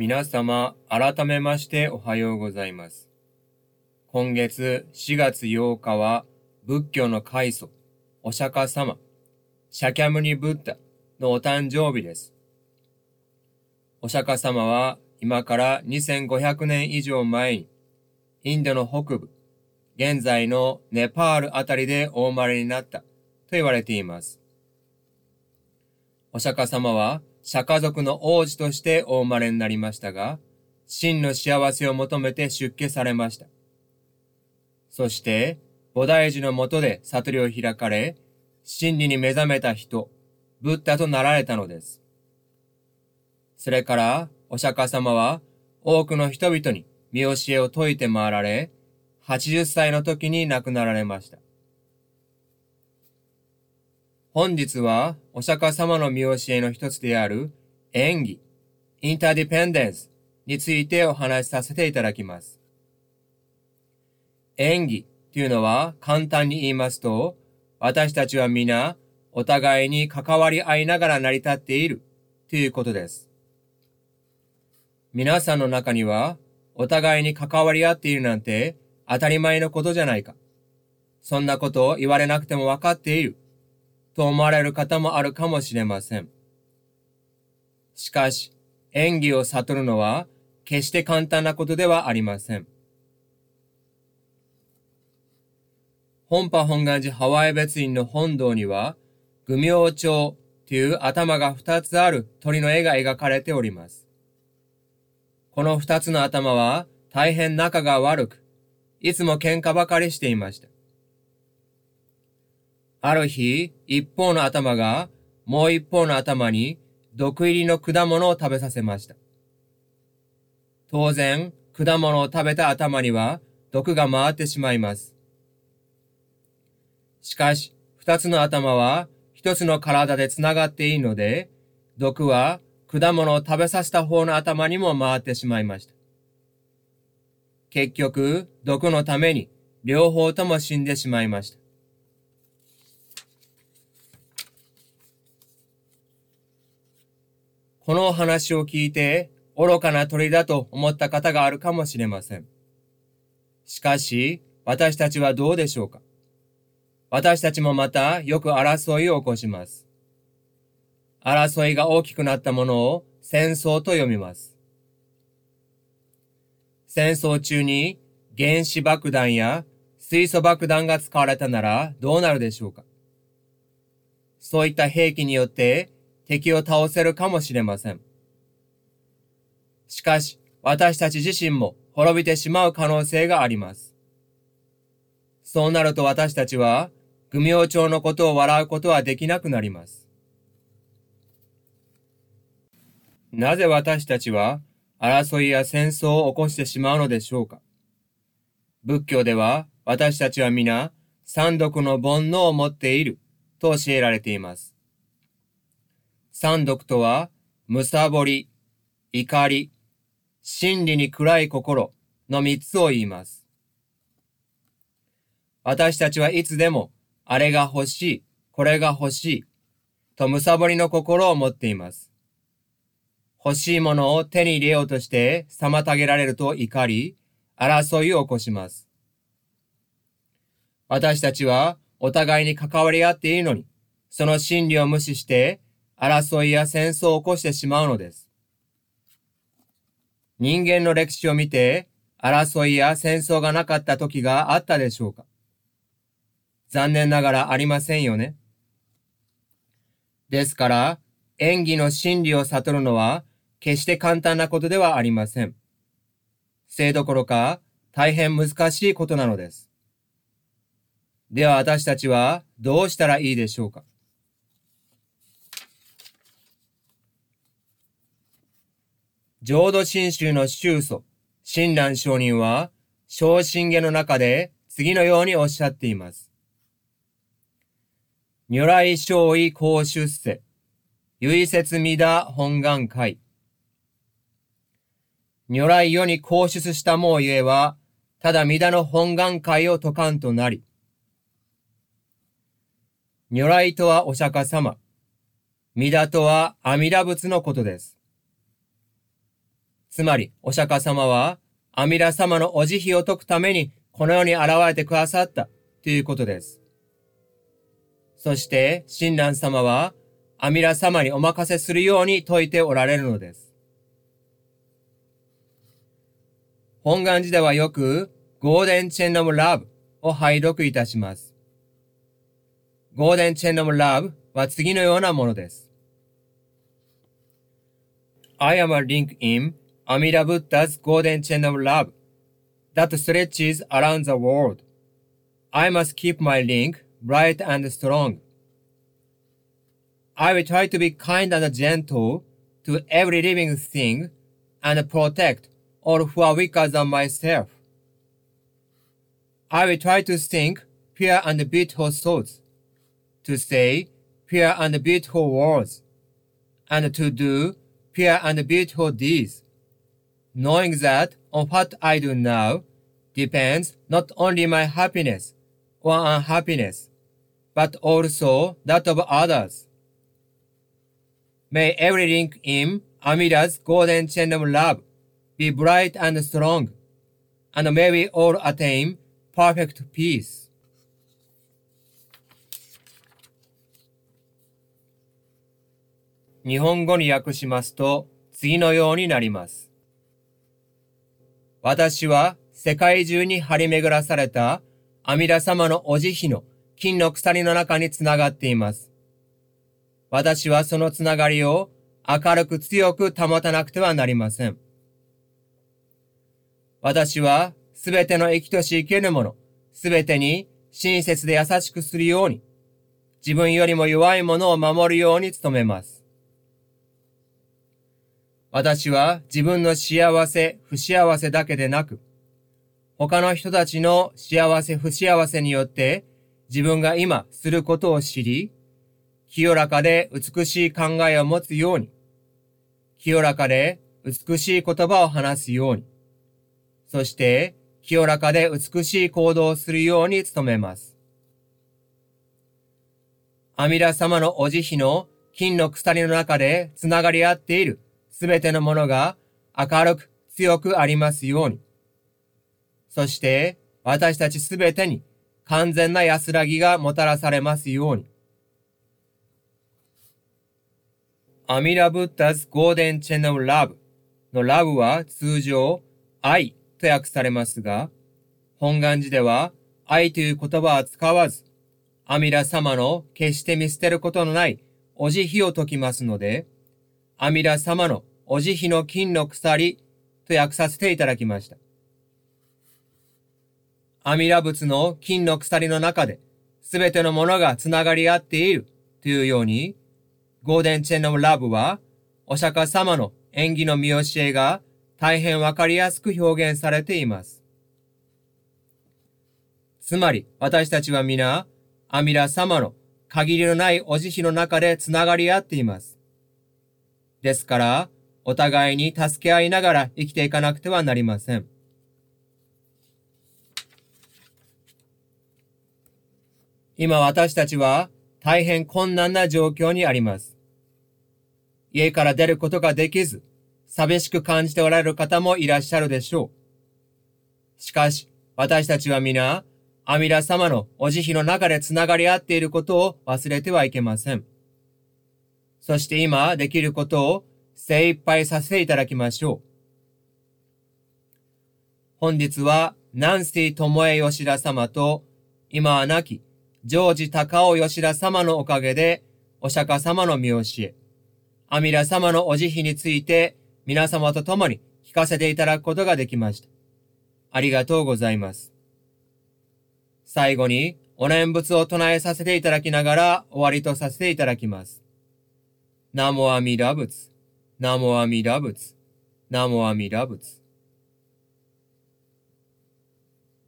皆様、改めましておはようございます。今月4月8日は仏教の開祖、お釈迦様、シャキャムニ・ブッダのお誕生日です。お釈迦様は今から2500年以上前に、インドの北部、現在のネパールあたりでお生まれになったと言われています。お釈迦様は釈迦族の王子としてお生まれになりましたが、真の幸せを求めて出家されました。そして、菩提寺の下で悟りを開かれ、真理に目覚めた人、ブッダとなられたのです。それから、お釈迦様は多くの人々に見教えを説いて回られ、80歳の時に亡くなられました。本日はお釈迦様の見教えの一つである演技、インターディペンデンスについてお話しさせていただきます。演技というのは簡単に言いますと、私たちは皆お互いに関わり合いながら成り立っているということです。皆さんの中にはお互いに関わり合っているなんて当たり前のことじゃないか。そんなことを言われなくても分かっている。と思われる方もあるかもしれません。しかし、演技を悟るのは決して簡単なことではありません。本波本願寺ハワイ別院の本堂には、愚明鳥という頭が二つある鳥の絵が描かれております。この二つの頭は大変仲が悪く、いつも喧嘩ばかりしていました。ある日、一方の頭がもう一方の頭に毒入りの果物を食べさせました。当然、果物を食べた頭には毒が回ってしまいます。しかし、二つの頭は一つの体でつながっていいので、毒は果物を食べさせた方の頭にも回ってしまいました。結局、毒のために両方とも死んでしまいました。このお話を聞いて愚かな鳥だと思った方があるかもしれません。しかし、私たちはどうでしょうか？私たちもまたよく争いを起こします。争いが大きくなったものを戦争と読みます。戦争中に原子爆弾や水素爆弾が使われたならどうなるでしょうか？そういった兵器によって敵を倒せるかもしれません。しかし、私たち自身も滅びてしまう可能性があります。そうなると私たちは、愚明鳥のことを笑うことはできなくなります。なぜ私たちは争いや戦争を起こしてしまうのでしょうか？仏教では私たちは皆三毒の煩悩を持っていると教えられています。三毒とは、むさぼり、怒り、真理に暗い心の三つを言います。私たちはいつでも、あれが欲しい、これが欲しい、とむさぼりの心を持っています。欲しいものを手に入れようとして妨げられると怒り、争いを起こします。私たちはお互いに関わり合っているのに、その真理を無視して、争いや戦争を起こしてしまうのです。人間の歴史を見て、争いや戦争がなかった時があったでしょうか残念ながらありませんよね。ですから、演技の真理を悟るのは、決して簡単なことではありません。せいどころか、大変難しいことなのです。では私たちはどうしたらいいでしょうか浄土真宗の宗祖、親鸞上人は、昇進下の中で次のようにおっしゃっています。如来勝意公出世、唯説弥陀本願会。如来世に公出したもうゆえは、ただ弥陀の本願会を説かんとなり。如来とはお釈迦様。弥陀とは阿弥陀仏のことです。つまり、お釈迦様は、阿弥陀様のお慈悲を解くために、この世に現れてくださったということです。そして、親鸞様は、阿弥陀様にお任せするように説いておられるのです。本願寺ではよく、ゴーデンチェンノムラブを拝読いたします。ゴーデンチェンノムラブは次のようなものです。I am a link in Amida Buddha's golden chain of love that stretches around the world. I must keep my link bright and strong. I will try to be kind and gentle to every living thing and protect all who are weaker than myself. I will try to think pure and beautiful thoughts, to say pure and beautiful words, and to do pure and beautiful deeds, knowing that on what I do now depends not only my happiness or unhappiness, but also that of others. May every link in Amida's golden chain of love be bright and strong, and may we all attain perfect peace. 日本語に訳しますと次のようになります。 私は世界中に張り巡らされた阿弥陀様のお慈悲の金の鎖の中につながっています。私はそのつながりを明るく強く保たなくてはなりません。私はすべての生きとし生けるもの、すべてに親切で優しくするように、自分よりも弱いものを守るように努めます。私は自分の幸せ、不幸せだけでなく、他の人たちの幸せ、不幸せによって自分が今することを知り、清らかで美しい考えを持つように、清らかで美しい言葉を話すように、そして、清らかで美しい行動をするように努めます。阿弥陀様のお慈悲の金の鎖の中でつながり合っているすべてのものが明るく強くありますように。そして、私たちすべてに完全な安らぎがもたらされますように。アミラブッダズゴーデンチェンのラブのラブは通常愛と訳されますが、本願寺では愛という言葉は使わず、阿弥陀様の決して見捨てることのないお慈悲を説きますので、阿弥陀様のお慈悲の金の鎖と訳させていただきました。阿弥陀仏の金の鎖の中で、すべてのものがつながり合っているというように、ゴーデンチェンのラブは、お釈迦様の演技の見教えが大変わかりやすく表現されています。つまり、私たちは皆、阿弥陀様の限りのないお慈悲の中でつながり合っています。ですから、お互いに助け合いながら生きていかなくてはなりません。今私たちは大変困難な状況にあります。家から出ることができず、寂しく感じておられる方もいらっしゃるでしょう。しかし、私たちは皆、阿弥陀様のお慈悲の中で繋がり合っていることを忘れてはいけません。そして今できることを精一杯させていただきましょう。本日は、南水智恵吉田様と、今は亡き、ジョージ高尾吉田様のおかげで、お釈迦様の見教え、阿弥陀様のお慈悲について、皆様と共に聞かせていただくことができました。ありがとうございます。最後に、お念仏を唱えさせていただきながら終わりとさせていただきます。ナモアミダ仏、ナモアミダ仏、ナモアミダ仏。